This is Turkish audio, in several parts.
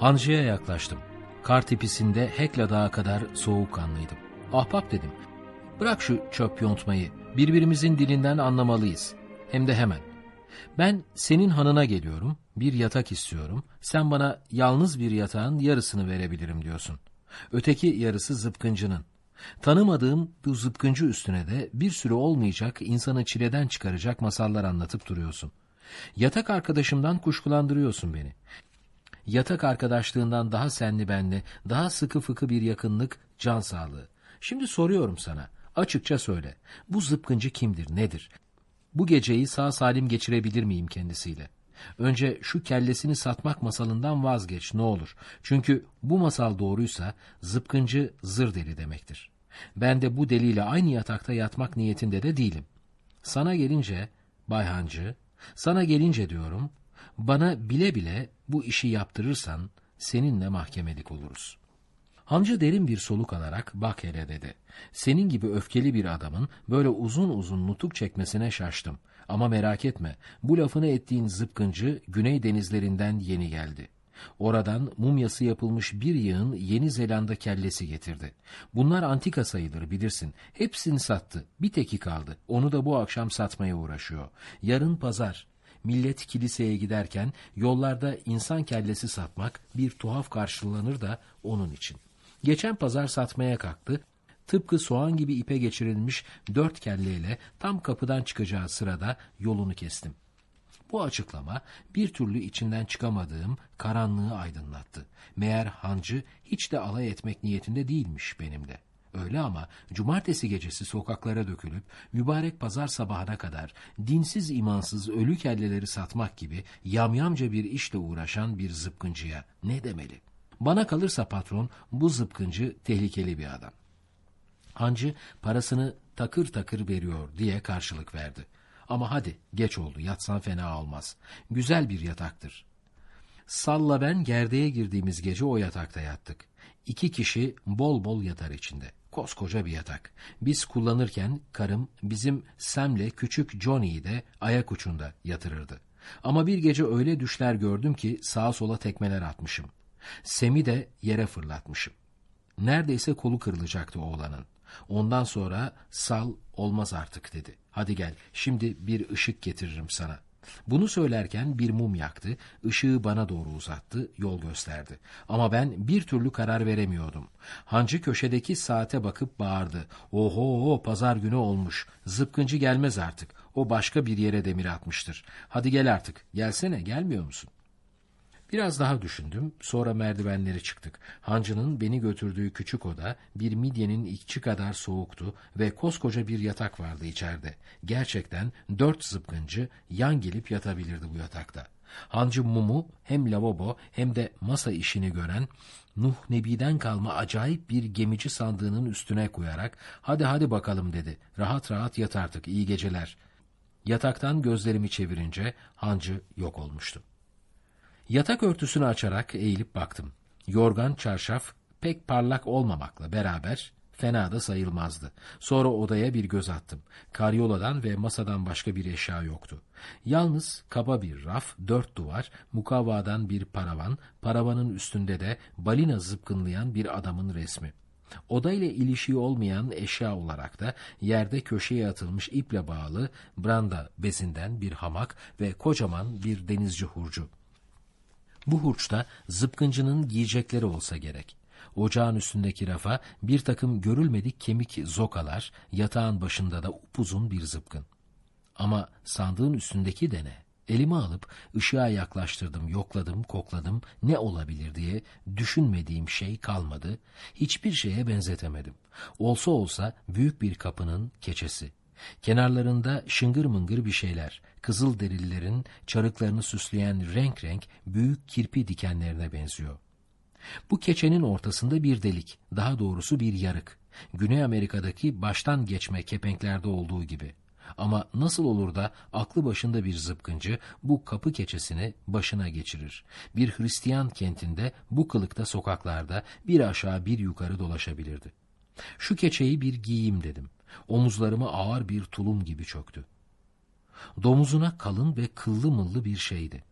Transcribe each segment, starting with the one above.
Hancı'ya yaklaştım. Kar tepisinde Hekla Dağı kadar soğukkanlıydım. Ahbap dedim. Bırak şu çöp yontmayı. Birbirimizin dilinden anlamalıyız. Hem de hemen. Ben senin hanına geliyorum. Bir yatak istiyorum. Sen bana yalnız bir yatağın yarısını verebilirim diyorsun. Öteki yarısı zıpkıncının. Tanımadığım bu zıpkıncı üstüne de bir sürü olmayacak, insanı çileden çıkaracak masallar anlatıp duruyorsun. Yatak arkadaşımdan kuşkulandırıyorsun beni. Yatak arkadaşlığından daha senli benli, daha sıkı fıkı bir yakınlık, can sağlığı. Şimdi soruyorum sana, açıkça söyle. Bu zıpkıncı kimdir, nedir? Bu geceyi sağ salim geçirebilir miyim kendisiyle? Önce şu kellesini satmak masalından vazgeç ne olur. Çünkü bu masal doğruysa zıpkıncı zır deli demektir. Ben de bu deliyle aynı yatakta yatmak niyetinde de değilim. Sana gelince Bayhancı, sana gelince diyorum, bana bile bile bu işi yaptırırsan seninle mahkemelik oluruz. Hancı derin bir soluk alarak bak hele dedi. Senin gibi öfkeli bir adamın böyle uzun uzun nutuk çekmesine şaştım. Ama merak etme, bu lafını ettiğin zıpkıncı Güney denizlerinden yeni geldi. Oradan mumyası yapılmış bir yığın Yeni Zelanda kellesi getirdi. Bunlar antika sayılır bilirsin. Hepsini sattı. Bir teki kaldı. Onu da bu akşam satmaya uğraşıyor. Yarın pazar. Millet kiliseye giderken yollarda insan kellesi satmak bir tuhaf karşılanır da onun için. Geçen pazar satmaya kalktı. Tıpkı soğan gibi ipe geçirilmiş dört kelleyle tam kapıdan çıkacağı sırada yolunu kestim. Bu açıklama bir türlü içinden çıkamadığım karanlığı aydınlattı. Meğer hancı hiç de alay etmek niyetinde değilmiş benimle. Öyle ama cumartesi gecesi sokaklara dökülüp mübarek pazar sabahına kadar dinsiz imansız ölü kelleleri satmak gibi yamyamca bir işle uğraşan bir zıpkıncıya ne demeli? Bana kalırsa patron bu zıpkıncı tehlikeli bir adam. Hancı parasını takır takır veriyor diye karşılık verdi. Ama hadi geç oldu yatsan fena olmaz. Güzel bir yataktır. Salla ben gerdeğe girdiğimiz gece o yatakta yattık. İki kişi bol bol yatar içinde. Koskoca bir yatak. Biz kullanırken karım bizim Sam'le küçük Johnny'yi de ayak ucunda yatırırdı. Ama bir gece öyle düşler gördüm ki sağa sola tekmeler atmışım. Sem'i de yere fırlatmışım. Neredeyse kolu kırılacaktı oğlanın. Ondan sonra sal olmaz artık dedi. Hadi gel şimdi bir ışık getiririm sana. Bunu söylerken bir mum yaktı, ışığı bana doğru uzattı, yol gösterdi. Ama ben bir türlü karar veremiyordum. Hancı köşedeki saate bakıp bağırdı. Oho pazar günü olmuş, zıpkıncı gelmez artık. O başka bir yere demir atmıştır. Hadi gel artık, gelsene gelmiyor musun? Biraz daha düşündüm, sonra merdivenleri çıktık. Hancı'nın beni götürdüğü küçük oda bir midyenin içi kadar soğuktu ve koskoca bir yatak vardı içeride. Gerçekten dört zıpkıncı yan gelip yatabilirdi bu yatakta. Hancı mumu hem lavabo hem de masa işini gören Nuh Nebi'den kalma acayip bir gemici sandığının üstüne koyarak hadi hadi bakalım dedi. Rahat rahat yat artık iyi geceler. Yataktan gözlerimi çevirince hancı yok olmuştu. Yatak örtüsünü açarak eğilip baktım. Yorgan çarşaf pek parlak olmamakla beraber fena da sayılmazdı. Sonra odaya bir göz attım. Karyoladan ve masadan başka bir eşya yoktu. Yalnız kaba bir raf, dört duvar, mukavvadan bir paravan, paravanın üstünde de balina zıpkınlayan bir adamın resmi. Oda ile ilişiği olmayan eşya olarak da yerde köşeye atılmış iple bağlı branda bezinden bir hamak ve kocaman bir denizci hurcu. Bu hurçta zıpkıncının giyecekleri olsa gerek. Ocağın üstündeki rafa bir takım görülmedik kemik zokalar, yatağın başında da upuzun bir zıpkın. Ama sandığın üstündeki de ne? Elimi alıp ışığa yaklaştırdım, yokladım, kokladım, ne olabilir diye düşünmediğim şey kalmadı, hiçbir şeye benzetemedim. Olsa olsa büyük bir kapının keçesi. Kenarlarında şıngır mıngır bir şeyler, kızıl derililerin çarıklarını süsleyen renk renk büyük kirpi dikenlerine benziyor. Bu keçenin ortasında bir delik, daha doğrusu bir yarık. Güney Amerika'daki baştan geçme kepenklerde olduğu gibi. Ama nasıl olur da aklı başında bir zıpkıncı bu kapı keçesini başına geçirir? Bir Hristiyan kentinde bu kılıkta sokaklarda bir aşağı bir yukarı dolaşabilirdi. Şu keçeyi bir giyeyim dedim. Omuzlarıma ağır bir tulum gibi çöktü. Domuzuna kalın ve kıllı mıllı bir şeydi.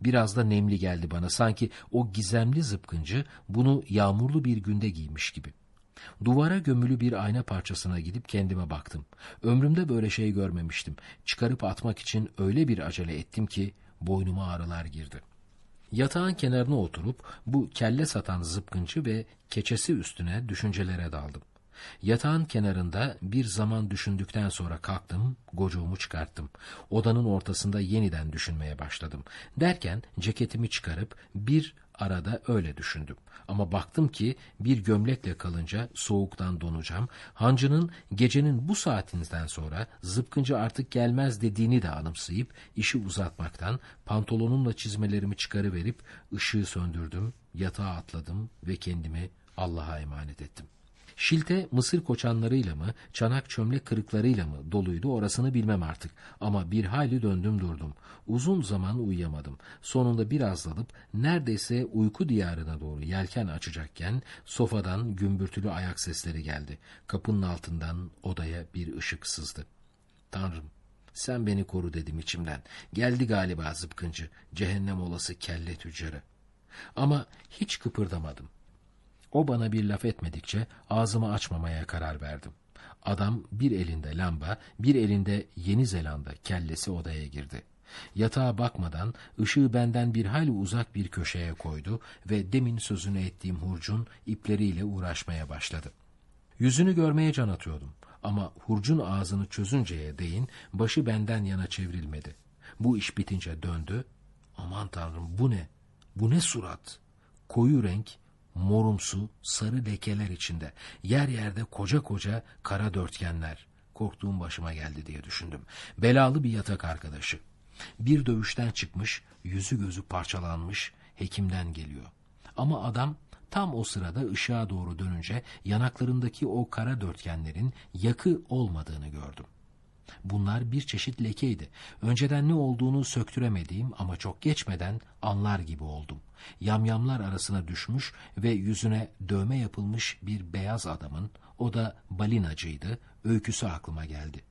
Biraz da nemli geldi bana. Sanki o gizemli zıpkıncı bunu yağmurlu bir günde giymiş gibi. Duvara gömülü bir ayna parçasına gidip kendime baktım. Ömrümde böyle şey görmemiştim. Çıkarıp atmak için öyle bir acele ettim ki boynuma ağrılar girdi. Yatağın kenarına oturup bu kelle satan zıpkıncı ve keçesi üstüne düşüncelere daldım. Yatağın kenarında bir zaman düşündükten sonra kalktım, gocuğumu çıkarttım. Odanın ortasında yeniden düşünmeye başladım. Derken ceketimi çıkarıp bir arada öyle düşündüm. Ama baktım ki bir gömlekle kalınca soğuktan donacağım. Hancının gecenin bu saatinden sonra zıpkıncı artık gelmez dediğini de anımsayıp işi uzatmaktan pantolonumla çizmelerimi çıkarıverip ışığı söndürdüm, yatağa atladım ve kendimi Allah'a emanet ettim. Şilte mısır koçanlarıyla mı, çanak çömlek kırıklarıyla mı doluydu orasını bilmem artık. Ama bir hayli döndüm durdum. Uzun zaman uyuyamadım. Sonunda biraz dalıp neredeyse uyku diyarına doğru yelken açacakken sofadan gümbürtülü ayak sesleri geldi. Kapının altından odaya bir ışık sızdı. Tanrım sen beni koru dedim içimden. Geldi galiba zıpkıncı, cehennem olası kelle tüccarı. Ama hiç kıpırdamadım. O bana bir laf etmedikçe ağzımı açmamaya karar verdim. Adam bir elinde lamba, bir elinde Yeni Zelanda kellesi odaya girdi. Yatağa bakmadan ışığı benden bir hayli uzak bir köşeye koydu ve demin sözünü ettiğim hurcun ipleriyle uğraşmaya başladı. Yüzünü görmeye can atıyordum ama hurcun ağzını çözünceye değin başı benden yana çevrilmedi. Bu iş bitince döndü. Aman tanrım bu ne? Bu ne surat? Koyu renk, morumsu, sarı lekeler içinde, yer yerde koca koca kara dörtgenler. Korktuğum başıma geldi diye düşündüm. Belalı bir yatak arkadaşı. Bir dövüşten çıkmış, yüzü gözü parçalanmış, hekimden geliyor. Ama adam tam o sırada ışığa doğru dönünce yanaklarındaki o kara dörtgenlerin yakı olmadığını gördüm. Bunlar bir çeşit lekeydi. Önceden ne olduğunu söktüremediğim ama çok geçmeden anlar gibi oldum. Yamyamlar arasına düşmüş ve yüzüne dövme yapılmış bir beyaz adamın, o da balinacıydı, öyküsü aklıma geldi.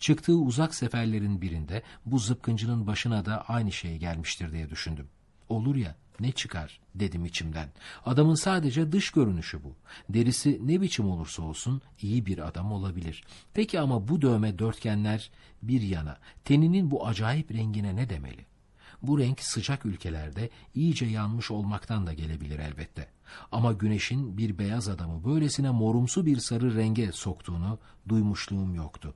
Çıktığı uzak seferlerin birinde bu zıpkıncının başına da aynı şey gelmiştir diye düşündüm. Olur ya, ne çıkar dedim içimden. Adamın sadece dış görünüşü bu. Derisi ne biçim olursa olsun iyi bir adam olabilir. Peki ama bu dövme dörtgenler bir yana teninin bu acayip rengine ne demeli? Bu renk sıcak ülkelerde iyice yanmış olmaktan da gelebilir elbette. Ama güneşin bir beyaz adamı böylesine morumsu bir sarı renge soktuğunu duymuşluğum yoktu.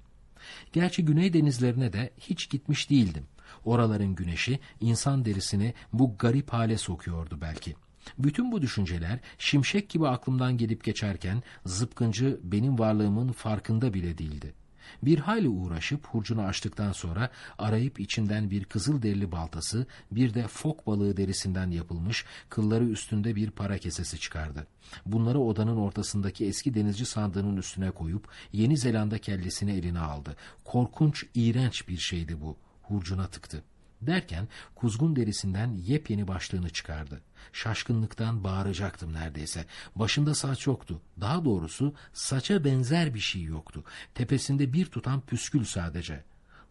Gerçi güney denizlerine de hiç gitmiş değildim. Oraların güneşi insan derisini bu garip hale sokuyordu belki. Bütün bu düşünceler şimşek gibi aklımdan gelip geçerken zıpkıncı benim varlığımın farkında bile değildi. Bir hayli uğraşıp hurcunu açtıktan sonra arayıp içinden bir kızıl derili baltası, bir de fok balığı derisinden yapılmış kılları üstünde bir para kesesi çıkardı. Bunları odanın ortasındaki eski denizci sandığının üstüne koyup Yeni Zelanda kellesini eline aldı. Korkunç, iğrenç bir şeydi bu hurcuna tıktı. Derken kuzgun derisinden yepyeni başlığını çıkardı. Şaşkınlıktan bağıracaktım neredeyse. Başında saç yoktu. Daha doğrusu saça benzer bir şey yoktu. Tepesinde bir tutam püskül sadece.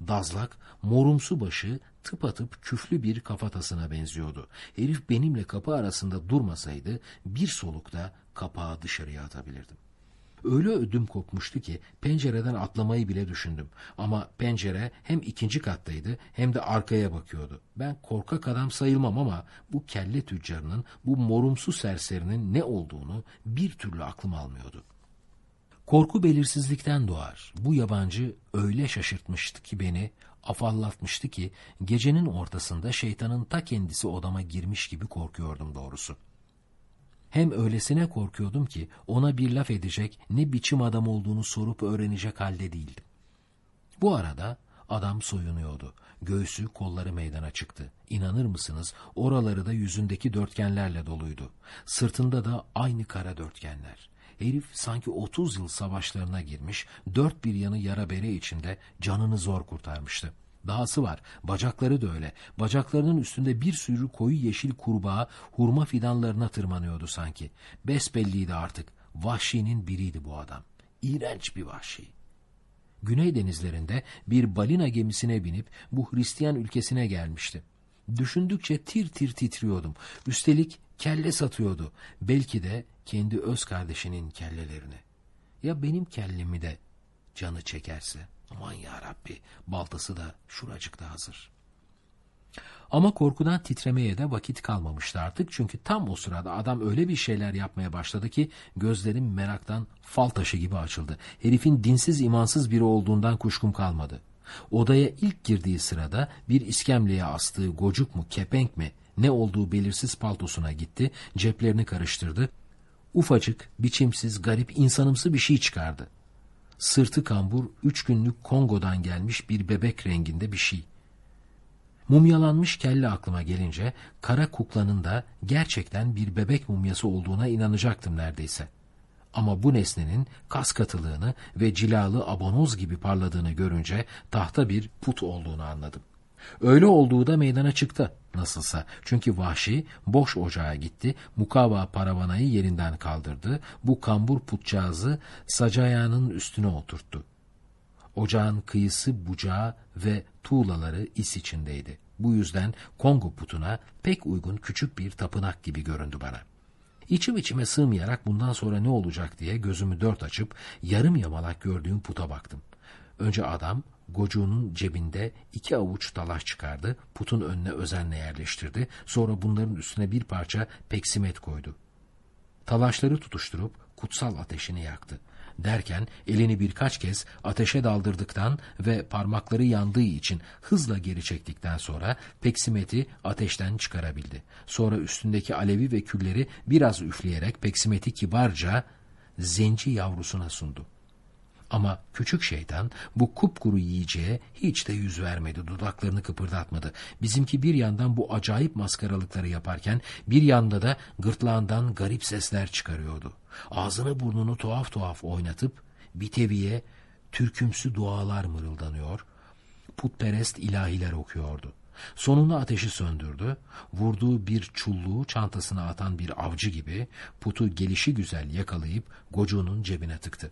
Dazlak, morumsu başı tıpatıp küflü bir kafatasına benziyordu. Herif benimle kapı arasında durmasaydı bir solukta kapağı dışarıya atabilirdim. Öyle ödüm kopmuştu ki pencereden atlamayı bile düşündüm. Ama pencere hem ikinci kattaydı hem de arkaya bakıyordu. Ben korkak adam sayılmam ama bu kelle tüccarının, bu morumsu serserinin ne olduğunu bir türlü aklım almıyordu. Korku belirsizlikten doğar. Bu yabancı öyle şaşırtmıştı ki beni, afallatmıştı ki gecenin ortasında şeytanın ta kendisi odama girmiş gibi korkuyordum doğrusu. Hem öylesine korkuyordum ki ona bir laf edecek ne biçim adam olduğunu sorup öğrenecek halde değildim. Bu arada adam soyunuyordu. Göğsü kolları meydana çıktı. İnanır mısınız oraları da yüzündeki dörtgenlerle doluydu. Sırtında da aynı kara dörtgenler. Herif sanki 30 yıl savaşlarına girmiş, dört bir yanı yara bere içinde canını zor kurtarmıştı. Dahası var. Bacakları da öyle. Bacaklarının üstünde bir sürü koyu yeşil kurbağa hurma fidanlarına tırmanıyordu sanki. Besbelliydi artık. Vahşinin biriydi bu adam. İğrenç bir vahşi. Güney denizlerinde bir balina gemisine binip bu Hristiyan ülkesine gelmişti. Düşündükçe tir tir titriyordum. Üstelik kelle satıyordu. Belki de kendi öz kardeşinin kellelerini. Ya benim kellemi de canı çekerse? Aman ya Rabbi, baltası da şuracıkta hazır. Ama korkudan titremeye de vakit kalmamıştı artık. Çünkü tam o sırada adam öyle bir şeyler yapmaya başladı ki gözlerim meraktan fal taşı gibi açıldı. Herifin dinsiz imansız biri olduğundan kuşkum kalmadı. Odaya ilk girdiği sırada bir iskemleye astığı gocuk mu kepenk mi ne olduğu belirsiz paltosuna gitti, ceplerini karıştırdı. Ufacık, biçimsiz, garip, insanımsı bir şey çıkardı. Sırtı kambur, üç günlük Kongo'dan gelmiş bir bebek renginde bir şey. Mumyalanmış kelle aklıma gelince kara kuklanın da gerçekten bir bebek mumyası olduğuna inanacaktım neredeyse. Ama bu nesnenin kas katılığını ve cilalı abonoz gibi parladığını görünce tahta bir put olduğunu anladım. Öyle olduğu da meydana çıktı nasılsa. Çünkü vahşi boş ocağa gitti, mukava paravanayı yerinden kaldırdı, bu kambur putcağızı sacayağının üstüne oturttu. Ocağın kıyısı bucağı ve tuğlaları is içindeydi. Bu yüzden Kongo putuna pek uygun küçük bir tapınak gibi göründü bana. İçim içime sığmayarak bundan sonra ne olacak diye gözümü dört açıp yarım yamalak gördüğüm puta baktım. Önce adam gocuğunun cebinde iki avuç talaş çıkardı, putun önüne özenle yerleştirdi, sonra bunların üstüne bir parça peksimet koydu. Talaşları tutuşturup kutsal ateşini yaktı. Derken elini birkaç kez ateşe daldırdıktan ve parmakları yandığı için hızla geri çektikten sonra peksimeti ateşten çıkarabildi. Sonra üstündeki alevi ve külleri biraz üfleyerek peksimeti kibarca zenci yavrusuna sundu. Ama küçük şeytan bu kupkuru yiyeceğe hiç de yüz vermedi, dudaklarını kıpırdatmadı. Bizimki bir yandan bu acayip maskaralıkları yaparken bir yanda da gırtlağından garip sesler çıkarıyordu. Ağzını burnunu tuhaf tuhaf oynatıp biteviye türkümsü dualar mırıldanıyor, putperest ilahiler okuyordu. Sonunda ateşi söndürdü, vurduğu bir çulluğu çantasına atan bir avcı gibi putu gelişi güzel yakalayıp gocuğunun cebine tıktı.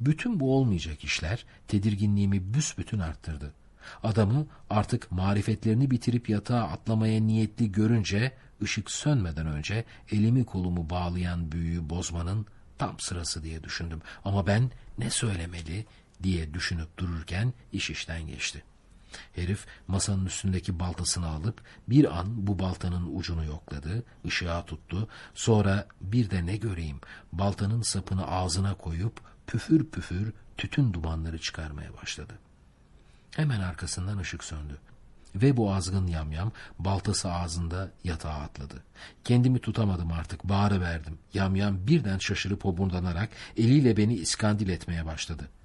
Bütün bu olmayacak işler tedirginliğimi büsbütün arttırdı. Adamı artık marifetlerini bitirip yatağa atlamaya niyetli görünce ışık sönmeden önce elimi kolumu bağlayan büyüyü bozmanın tam sırası diye düşündüm. Ama ben ne söylemeli diye düşünüp dururken iş işten geçti. Herif masanın üstündeki baltasını alıp bir an bu baltanın ucunu yokladı, ışığa tuttu. Sonra bir de ne göreyim baltanın sapını ağzına koyup püfür püfür tütün dumanları çıkarmaya başladı. Hemen arkasından ışık söndü. Ve bu azgın yamyam baltası ağzında yatağa atladı. Kendimi tutamadım artık bağırıverdim. Yamyam birden şaşırıp oburdanarak eliyle beni iskandil etmeye başladı.''